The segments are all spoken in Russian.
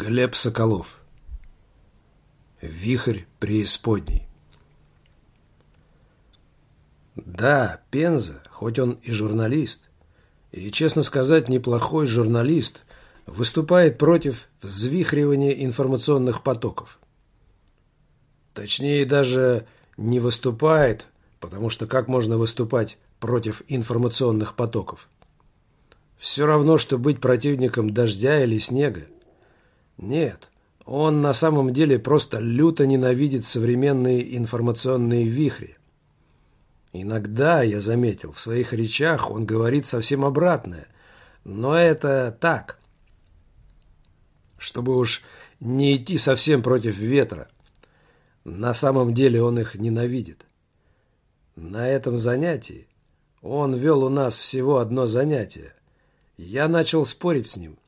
Глеб Соколов Вихрь преисподней Да, Пенза, хоть он и журналист, и, честно сказать, неплохой журналист, выступает против взвихривания информационных потоков. Точнее, даже не выступает, потому что как можно выступать против информационных потоков? Все равно, что быть противником дождя или снега. Нет, он на самом деле просто люто ненавидит современные информационные вихри. Иногда, я заметил, в своих речах он говорит совсем обратное. Но это так. Чтобы уж не идти совсем против ветра. На самом деле он их ненавидит. На этом занятии он вел у нас всего одно занятие. Я начал спорить с ним.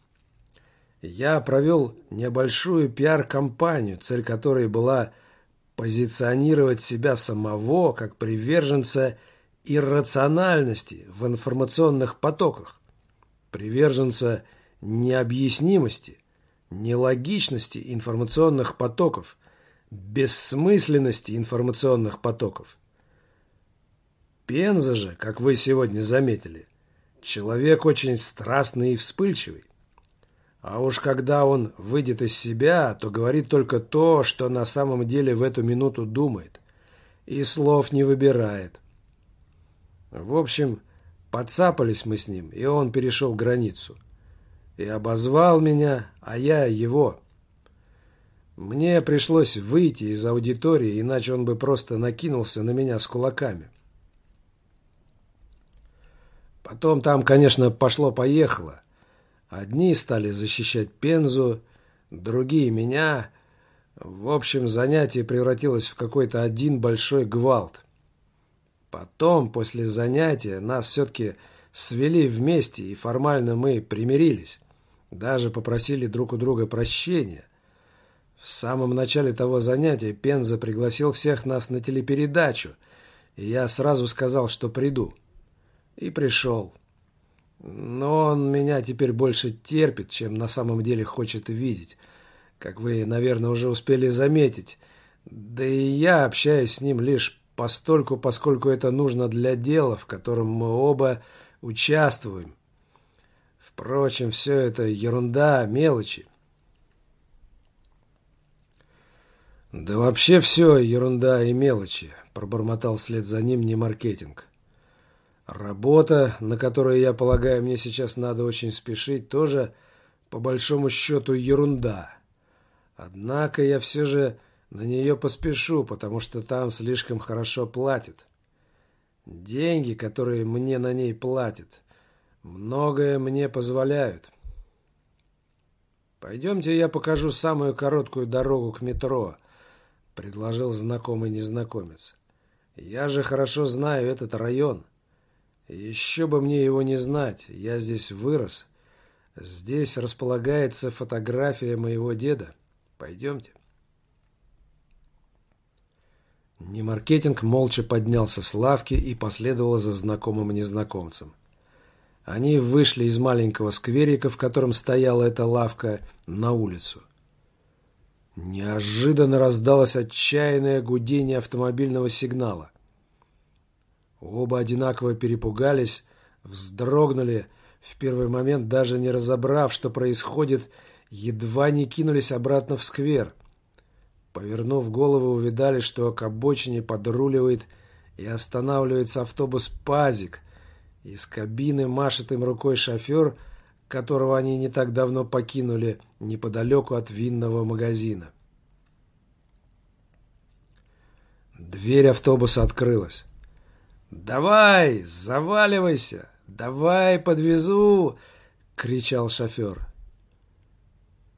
Я провел небольшую пиар-компанию, цель которой была позиционировать себя самого как приверженца иррациональности в информационных потоках, приверженца необъяснимости, нелогичности информационных потоков, бессмысленности информационных потоков. Пенза же, как вы сегодня заметили, человек очень страстный и вспыльчивый. А уж когда он выйдет из себя, то говорит только то, что на самом деле в эту минуту думает. И слов не выбирает. В общем, подцапались мы с ним, и он перешел границу. И обозвал меня, а я его. Мне пришлось выйти из аудитории, иначе он бы просто накинулся на меня с кулаками. Потом там, конечно, пошло-поехало. Одни стали защищать Пензу, другие меня. В общем, занятие превратилось в какой-то один большой гвалт. Потом, после занятия, нас все-таки свели вместе, и формально мы примирились. Даже попросили друг у друга прощения. В самом начале того занятия Пенза пригласил всех нас на телепередачу, и я сразу сказал, что приду. И пришел. Но он меня теперь больше терпит, чем на самом деле хочет видеть. Как вы, наверное, уже успели заметить. Да и я общаюсь с ним лишь постольку, поскольку это нужно для дела, в котором мы оба участвуем. Впрочем, все это ерунда, мелочи. «Да вообще все ерунда и мелочи», — пробормотал вслед за ним не маркетинг. Работа, на которую, я полагаю, мне сейчас надо очень спешить, тоже, по большому счету, ерунда. Однако я все же на нее поспешу, потому что там слишком хорошо платят. Деньги, которые мне на ней платят, многое мне позволяют. «Пойдемте, я покажу самую короткую дорогу к метро», — предложил знакомый незнакомец. «Я же хорошо знаю этот район». Еще бы мне его не знать, я здесь вырос. Здесь располагается фотография моего деда. Пойдемте. Немаркетинг молча поднялся с лавки и последовал за знакомым незнакомцем. Они вышли из маленького скверика, в котором стояла эта лавка, на улицу. Неожиданно раздалось отчаянное гудение автомобильного сигнала. Оба одинаково перепугались, вздрогнули, в первый момент даже не разобрав, что происходит, едва не кинулись обратно в сквер. Повернув голову, увидали, что к обочине подруливает и останавливается автобус «Пазик». Из кабины машет им рукой шофер, которого они не так давно покинули неподалеку от винного магазина. Дверь автобуса открылась. «Давай, заваливайся! Давай, подвезу!» — кричал шофер.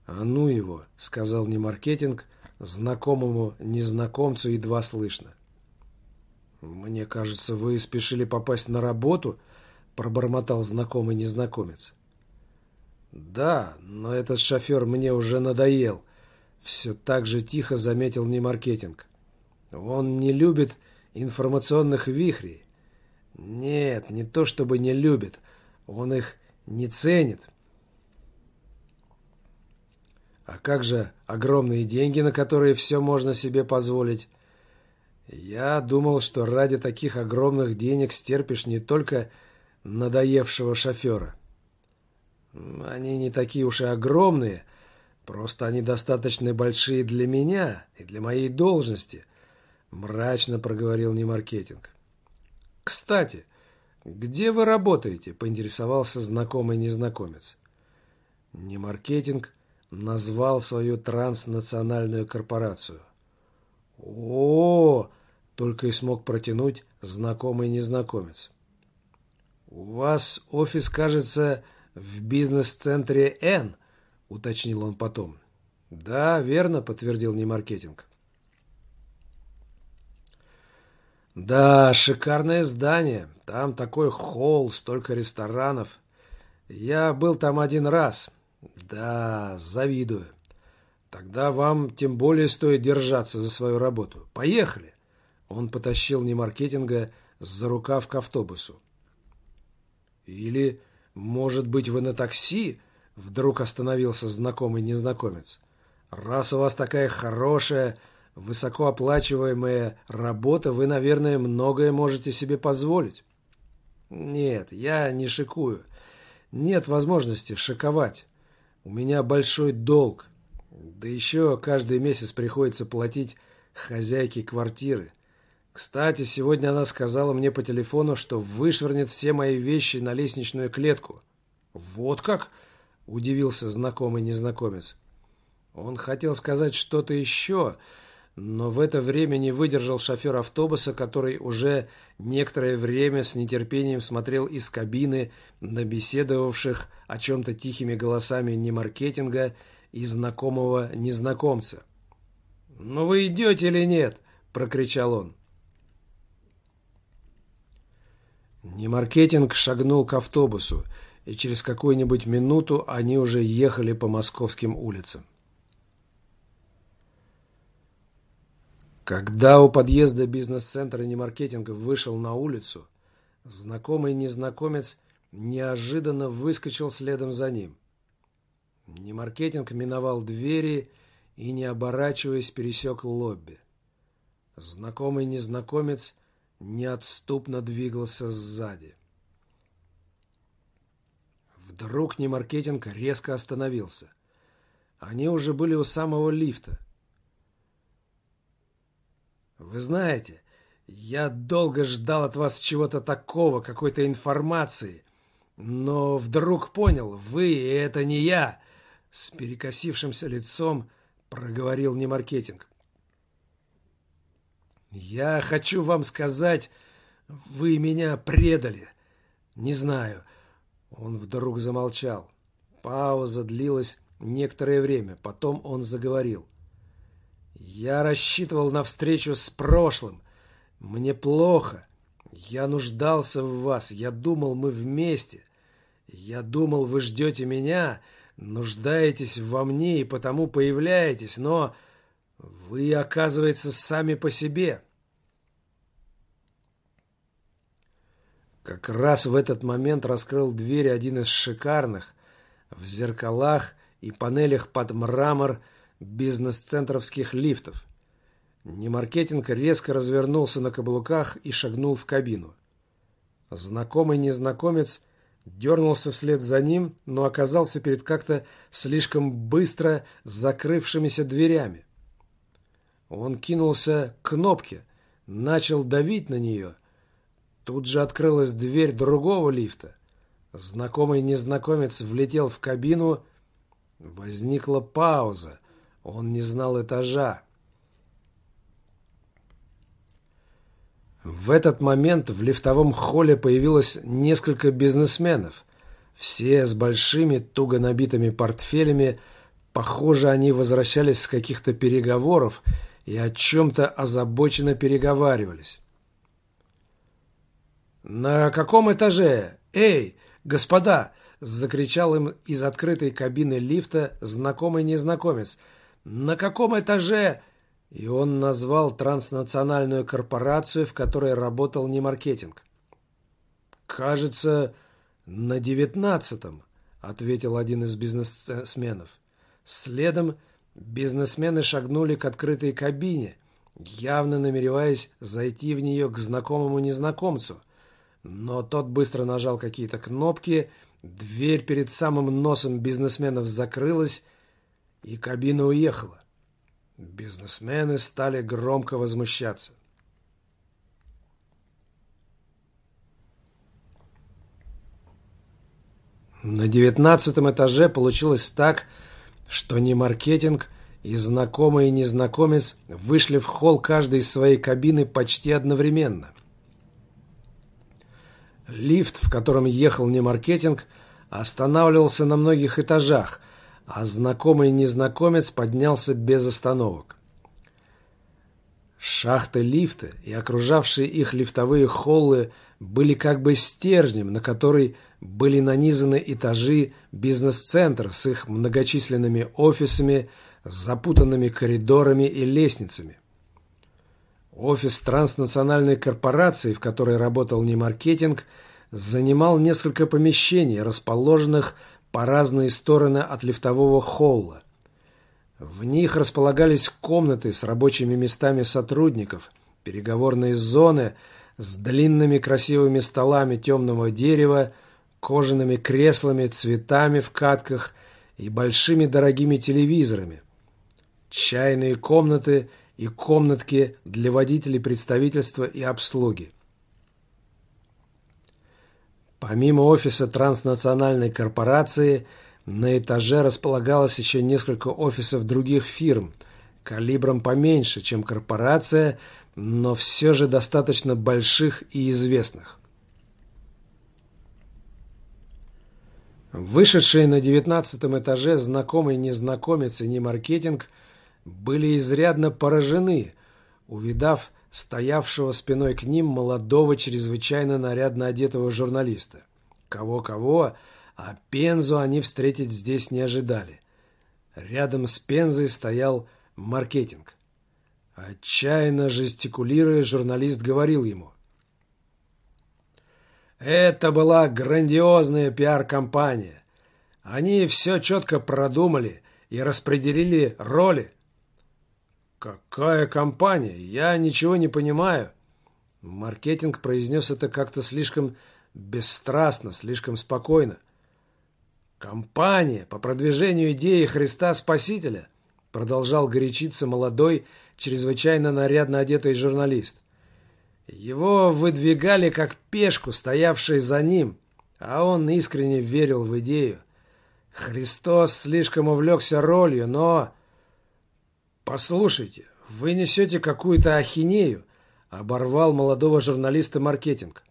«А ну его!» — сказал не маркетинг, знакомому незнакомцу едва слышно. «Мне кажется, вы спешили попасть на работу?» — пробормотал знакомый незнакомец. «Да, но этот шофер мне уже надоел», — все так же тихо заметил не маркетинг. «Он не любит информационных вихрей. Нет, не то чтобы не любит, он их не ценит. А как же огромные деньги, на которые все можно себе позволить? Я думал, что ради таких огромных денег стерпишь не только надоевшего шофера. Они не такие уж и огромные, просто они достаточно большие для меня и для моей должности, мрачно проговорил Немаркетинг. Кстати, где вы работаете? поинтересовался знакомый незнакомец. Немаркетинг назвал свою транснациональную корпорацию. О, только и смог протянуть знакомый незнакомец. У вас офис, кажется, в бизнес-центре Н, уточнил он потом. Да, верно, подтвердил Немаркетинг. Да, шикарное здание. Там такой холл, столько ресторанов. Я был там один раз. Да, завидую. Тогда вам тем более стоит держаться за свою работу. Поехали. Он потащил Немаркетинга за рукав к автобусу. Или, может быть, вы на такси? Вдруг остановился знакомый незнакомец. Раз у вас такая хорошая, высокооплачиваемая работа, вы, наверное, многое можете себе позволить. Нет, я не шикую. Нет возможности шиковать. У меня большой долг. Да еще каждый месяц приходится платить хозяйке квартиры. Кстати, сегодня она сказала мне по телефону, что вышвырнет все мои вещи на лестничную клетку. Вот как? Удивился знакомый незнакомец. Он хотел сказать что-то еще, но в это время не выдержал шофер автобуса, который уже некоторое время с нетерпением смотрел из кабины на беседовавших о чем-то тихими голосами не маркетинга и знакомого незнакомца. «Ну вы идете или нет?» – прокричал он. Немаркетинг шагнул к автобусу, и через какую-нибудь минуту они уже ехали по московским улицам. Когда у подъезда бизнес-центра Немаркетинга вышел на улицу, знакомый незнакомец неожиданно выскочил следом за ним. Немаркетинг миновал двери и, не оборачиваясь, пересек лобби. Знакомый незнакомец неотступно двигался сзади. Вдруг Немаркетинг резко остановился. Они уже были у самого лифта. Вы знаете, я долго ждал от вас чего-то такого, какой-то информации, но вдруг понял, вы и это не я, с перекосившимся лицом проговорил Немаркетинг. Я хочу вам сказать, вы меня предали. Не знаю. Он вдруг замолчал. Пауза длилась некоторое время, потом он заговорил. Я рассчитывал на встречу с прошлым. Мне плохо. Я нуждался в вас. Я думал, мы вместе. Я думал, вы ждете меня, нуждаетесь во мне и потому появляетесь, но вы, оказывается, сами по себе. Как раз в этот момент раскрыл дверь один из шикарных, в зеркалах и панелях под мрамор, бизнес-центровских лифтов. Немаркетинг резко развернулся на каблуках и шагнул в кабину. Знакомый незнакомец дернулся вслед за ним, но оказался перед как-то слишком быстро закрывшимися дверями. Он кинулся к кнопке, начал давить на нее. Тут же открылась дверь другого лифта. Знакомый незнакомец влетел в кабину. Возникла пауза. Он не знал этажа. В этот момент в лифтовом холле появилось несколько бизнесменов. Все с большими, туго набитыми портфелями. Похоже, они возвращались с каких-то переговоров и о чем-то озабоченно переговаривались. «На каком этаже? Эй, господа!» – закричал им из открытой кабины лифта знакомый незнакомец – на каком этаже?» И он назвал транснациональную корпорацию, в которой работал не маркетинг. «Кажется, на девятнадцатом», — ответил один из бизнесменов. Следом бизнесмены шагнули к открытой кабине, явно намереваясь зайти в нее к знакомому незнакомцу. Но тот быстро нажал какие-то кнопки, дверь перед самым носом бизнесменов закрылась, и кабина уехала. Бизнесмены стали громко возмущаться. На девятнадцатом этаже получилось так, что ни маркетинг, и знакомый и незнакомец вышли в холл каждой из своей кабины почти одновременно. Лифт, в котором ехал не маркетинг, останавливался на многих этажах, а знакомый незнакомец поднялся без остановок. Шахты лифта и окружавшие их лифтовые холлы были как бы стержнем, на который были нанизаны этажи бизнес-центра с их многочисленными офисами, запутанными коридорами и лестницами. Офис транснациональной корпорации, в которой работал не маркетинг, занимал несколько помещений, расположенных по разные стороны от лифтового холла. В них располагались комнаты с рабочими местами сотрудников, переговорные зоны с длинными красивыми столами темного дерева, кожаными креслами, цветами в катках и большими дорогими телевизорами, чайные комнаты и комнатки для водителей представительства и обслуги. Помимо офиса транснациональной корпорации, на этаже располагалось еще несколько офисов других фирм, калибром поменьше, чем корпорация, но все же достаточно больших и известных. Вышедшие на девятнадцатом этаже знакомый незнакомец и не маркетинг были изрядно поражены, увидав стоявшего спиной к ним молодого, чрезвычайно нарядно одетого журналиста. Кого-кого, а Пензу они встретить здесь не ожидали. Рядом с Пензой стоял маркетинг. Отчаянно жестикулируя, журналист говорил ему. Это была грандиозная пиар-компания. Они все четко продумали и распределили роли. «Какая компания? Я ничего не понимаю». Маркетинг произнес это как-то слишком бесстрастно, слишком спокойно. «Компания по продвижению идеи Христа Спасителя», продолжал горячиться молодой, чрезвычайно нарядно одетый журналист. Его выдвигали как пешку, стоявшей за ним, а он искренне верил в идею. Христос слишком увлекся ролью, но «Послушайте, вы несете какую-то ахинею», — оборвал молодого журналиста маркетинг.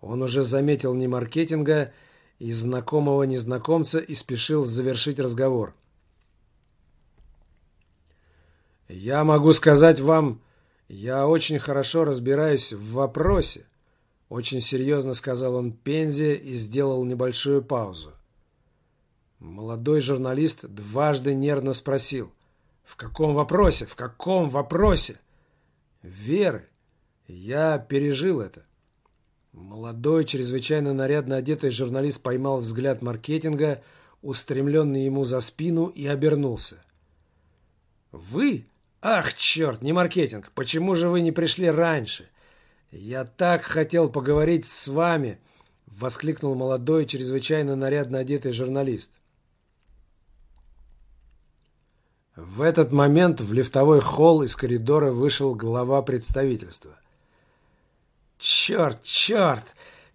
Он уже заметил не маркетинга и знакомого незнакомца и спешил завершить разговор. «Я могу сказать вам, я очень хорошо разбираюсь в вопросе», — очень серьезно сказал он Пензе и сделал небольшую паузу. Молодой журналист дважды нервно спросил. В каком вопросе? В каком вопросе? Веры. Я пережил это. Молодой, чрезвычайно нарядно одетый журналист поймал взгляд маркетинга, устремленный ему за спину, и обернулся. «Вы? Ах, черт, не маркетинг! Почему же вы не пришли раньше? Я так хотел поговорить с вами!» — воскликнул молодой, чрезвычайно нарядно одетый журналист. В этот момент в лифтовой холл из коридора вышел глава представительства. «Черт, черт!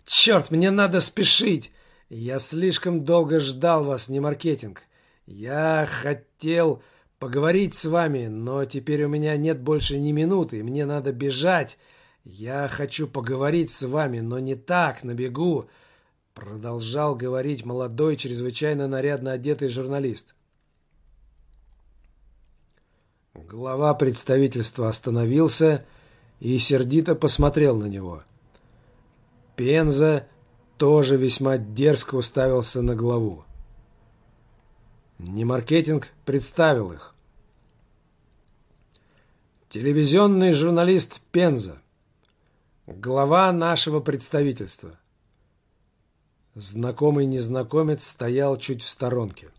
Черт, мне надо спешить! Я слишком долго ждал вас, не маркетинг. Я хотел поговорить с вами, но теперь у меня нет больше ни минуты, мне надо бежать. Я хочу поговорить с вами, но не так, на бегу!» Продолжал говорить молодой, чрезвычайно нарядно одетый журналист. Глава представительства остановился и сердито посмотрел на него. Пенза тоже весьма дерзко уставился на главу. Немаркетинг представил их. Телевизионный журналист Пенза. Глава нашего представительства. Знакомый незнакомец стоял чуть в сторонке.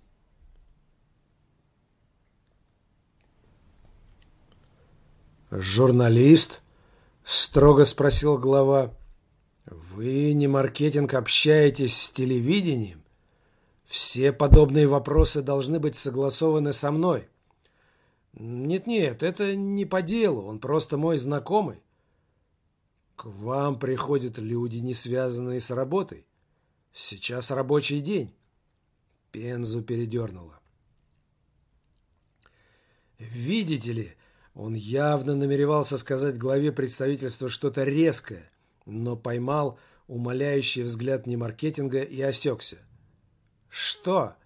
«Журналист?» – строго спросил глава. «Вы не маркетинг общаетесь с телевидением? Все подобные вопросы должны быть согласованы со мной». «Нет-нет, это не по делу, он просто мой знакомый». «К вам приходят люди, не связанные с работой. Сейчас рабочий день». Пензу передернуло. «Видите ли, он явно намеревался сказать главе представительства что-то резкое, но поймал умоляющий взгляд немаркетинга и осекся. «Что?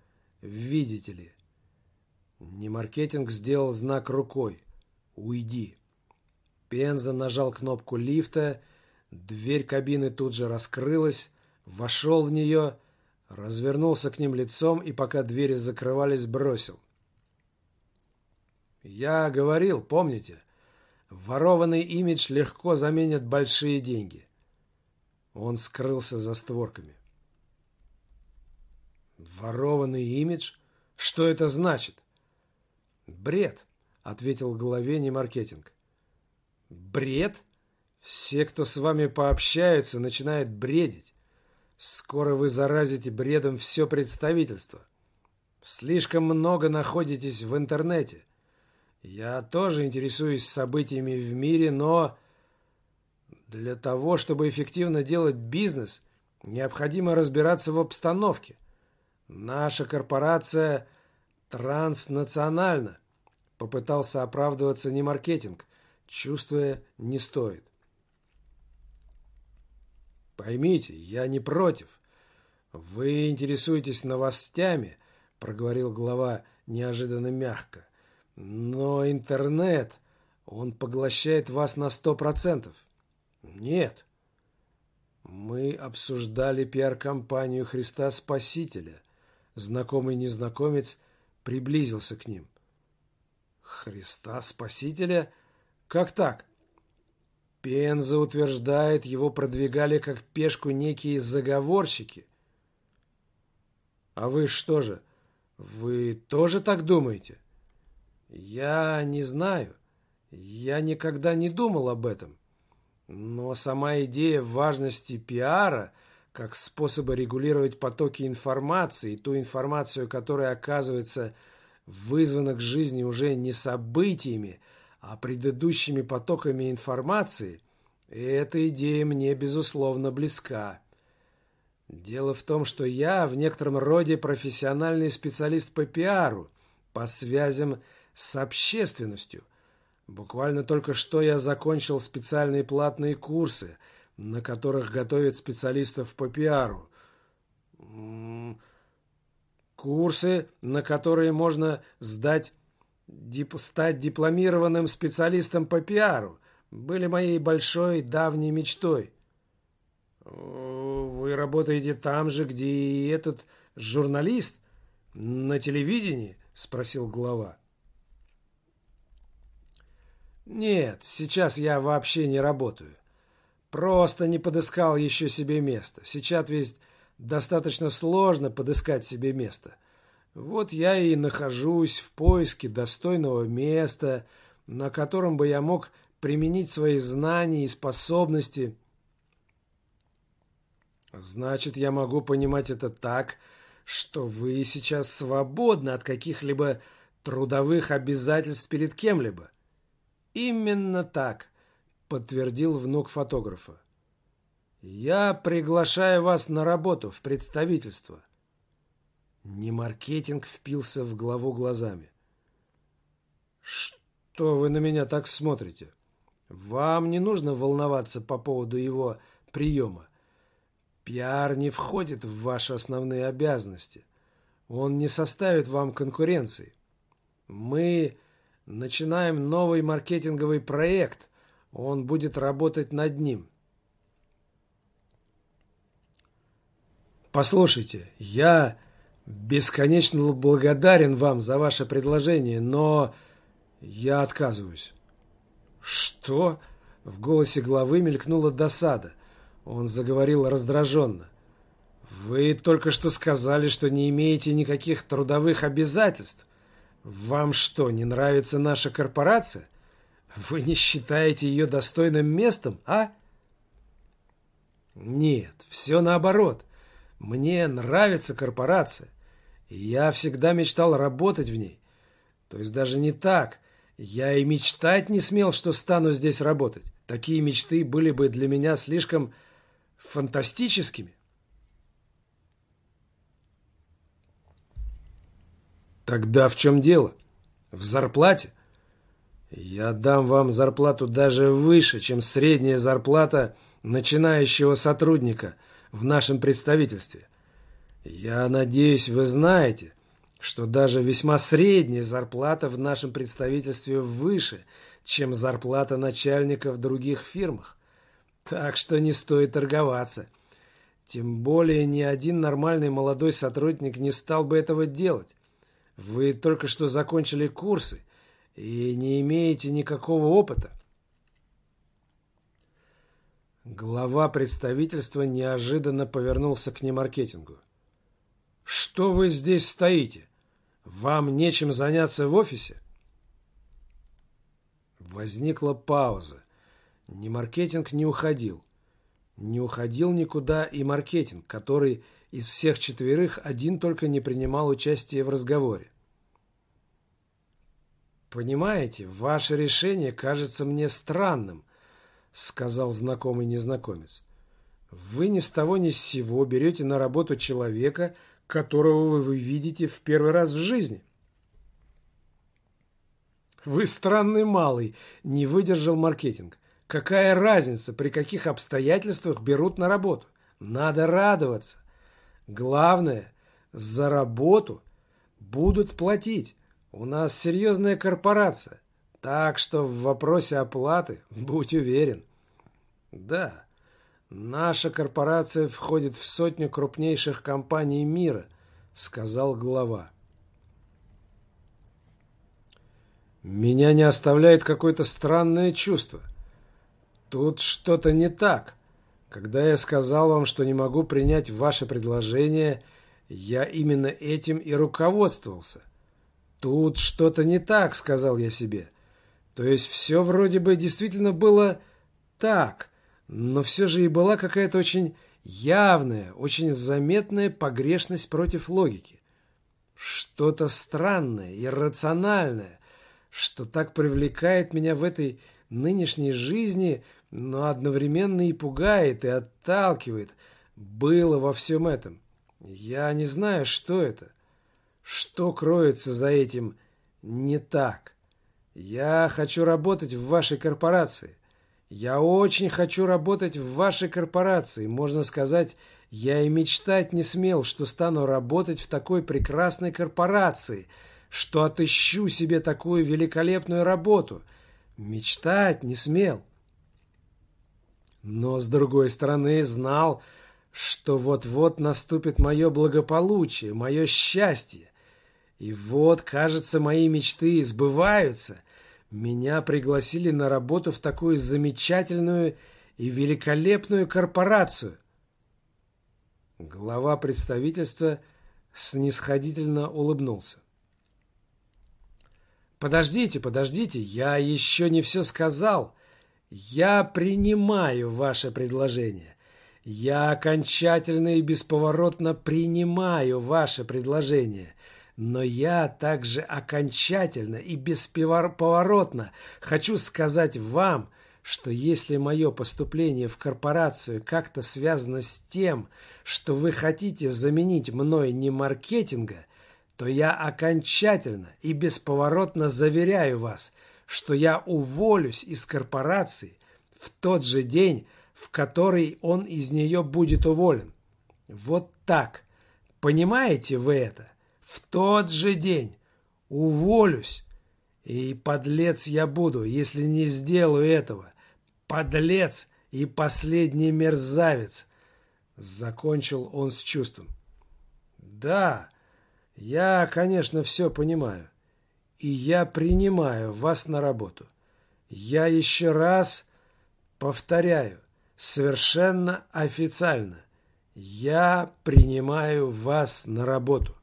Видите ли?» Немаркетинг сделал знак рукой. «Уйди». Пенза нажал кнопку лифта, дверь кабины тут же раскрылась, вошел в нее, развернулся к ним лицом и, пока двери закрывались, бросил. Я говорил, помните? Ворованный имидж легко заменит большие деньги. Он скрылся за створками. Ворованный имидж? Что это значит? Бред, ответил в голове не маркетинг. Бред? Все, кто с вами пообщается, начинают бредить. Скоро вы заразите бредом все представительство. Слишком много находитесь в интернете. Я тоже интересуюсь событиями в мире, но для того, чтобы эффективно делать бизнес, необходимо разбираться в обстановке. Наша корпорация транснациональна. Попытался оправдываться не маркетинг, чувствуя не стоит. Поймите, я не против. Вы интересуетесь новостями, проговорил глава неожиданно мягко. Но интернет, он поглощает вас на сто процентов. Нет. Мы обсуждали пиар-компанию Христа Спасителя. Знакомый незнакомец приблизился к ним. Христа Спасителя? Как так? Пенза утверждает, его продвигали как пешку некие заговорщики. А вы что же, вы тоже так думаете? — я не знаю. Я никогда не думал об этом. Но сама идея важности пиара как способа регулировать потоки информации, ту информацию, которая оказывается вызвана к жизни уже не событиями, а предыдущими потоками информации, эта идея мне, безусловно, близка. Дело в том, что я в некотором роде профессиональный специалист по пиару, по связям с общественностью. Буквально только что я закончил специальные платные курсы, на которых готовят специалистов по пиару. Курсы, на которые можно сдать, дип, стать дипломированным специалистом по пиару, были моей большой давней мечтой. Вы работаете там же, где и этот журналист? На телевидении? Спросил глава. Нет, сейчас я вообще не работаю. Просто не подыскал еще себе место. Сейчас ведь достаточно сложно подыскать себе место. Вот я и нахожусь в поиске достойного места, на котором бы я мог применить свои знания и способности. Значит, я могу понимать это так, что вы сейчас свободны от каких-либо трудовых обязательств перед кем-либо. «Именно так», — подтвердил внук фотографа. «Я приглашаю вас на работу в представительство». Не маркетинг впился в главу глазами. «Что вы на меня так смотрите? Вам не нужно волноваться по поводу его приема. Пиар не входит в ваши основные обязанности. Он не составит вам конкуренции. Мы Начинаем новый маркетинговый проект. Он будет работать над ним. Послушайте, я бесконечно благодарен вам за ваше предложение, но я отказываюсь. Что? В голосе главы мелькнула досада. Он заговорил раздраженно. Вы только что сказали, что не имеете никаких трудовых обязательств. Вам что, не нравится наша корпорация? Вы не считаете ее достойным местом, а? Нет, все наоборот. Мне нравится корпорация. Я всегда мечтал работать в ней. То есть даже не так. Я и мечтать не смел, что стану здесь работать. Такие мечты были бы для меня слишком фантастическими. Тогда в чем дело? В зарплате? Я дам вам зарплату даже выше, чем средняя зарплата начинающего сотрудника в нашем представительстве. Я надеюсь, вы знаете, что даже весьма средняя зарплата в нашем представительстве выше, чем зарплата начальника в других фирмах. Так что не стоит торговаться. Тем более ни один нормальный молодой сотрудник не стал бы этого делать. Вы только что закончили курсы и не имеете никакого опыта. Глава представительства неожиданно повернулся к немаркетингу. «Что вы здесь стоите? Вам нечем заняться в офисе?» Возникла пауза. Ни маркетинг не уходил. Не уходил никуда и маркетинг, который из всех четверых один только не принимал участие в разговоре. «Понимаете, ваше решение кажется мне странным», — сказал знакомый незнакомец. «Вы ни с того ни с сего берете на работу человека, которого вы видите в первый раз в жизни». «Вы странный малый», — не выдержал маркетинг. «Какая разница, при каких обстоятельствах берут на работу? Надо радоваться. Главное, за работу будут платить». У нас серьезная корпорация, так что в вопросе оплаты будь уверен. Да, наша корпорация входит в сотню крупнейших компаний мира, сказал глава. Меня не оставляет какое-то странное чувство. Тут что-то не так. Когда я сказал вам, что не могу принять ваше предложение, я именно этим и руководствовался. «Тут что-то не так», — сказал я себе. То есть все вроде бы действительно было так, но все же и была какая-то очень явная, очень заметная погрешность против логики. Что-то странное, иррациональное, что так привлекает меня в этой нынешней жизни, но одновременно и пугает, и отталкивает, было во всем этом. Я не знаю, что это. Что кроется за этим не так? Я хочу работать в вашей корпорации. Я очень хочу работать в вашей корпорации. Можно сказать, я и мечтать не смел, что стану работать в такой прекрасной корпорации, что отыщу себе такую великолепную работу. Мечтать не смел. Но, с другой стороны, знал, что вот-вот наступит мое благополучие, мое счастье. И вот, кажется, мои мечты сбываются. Меня пригласили на работу в такую замечательную и великолепную корпорацию. Глава представительства снисходительно улыбнулся. «Подождите, подождите, я еще не все сказал. Я принимаю ваше предложение. Я окончательно и бесповоротно принимаю ваше предложение. Но я также окончательно и бесповоротно хочу сказать вам, что если мое поступление в корпорацию как-то связано с тем, что вы хотите заменить мной не маркетинга, то я окончательно и бесповоротно заверяю вас, что я уволюсь из корпорации в тот же день, в который он из нее будет уволен. Вот так. Понимаете вы это? В тот же день уволюсь. И подлец я буду, если не сделаю этого. Подлец и последний мерзавец. Закончил он с чувством. Да, я, конечно, все понимаю. И я принимаю вас на работу. Я еще раз повторяю, совершенно официально. Я принимаю вас на работу.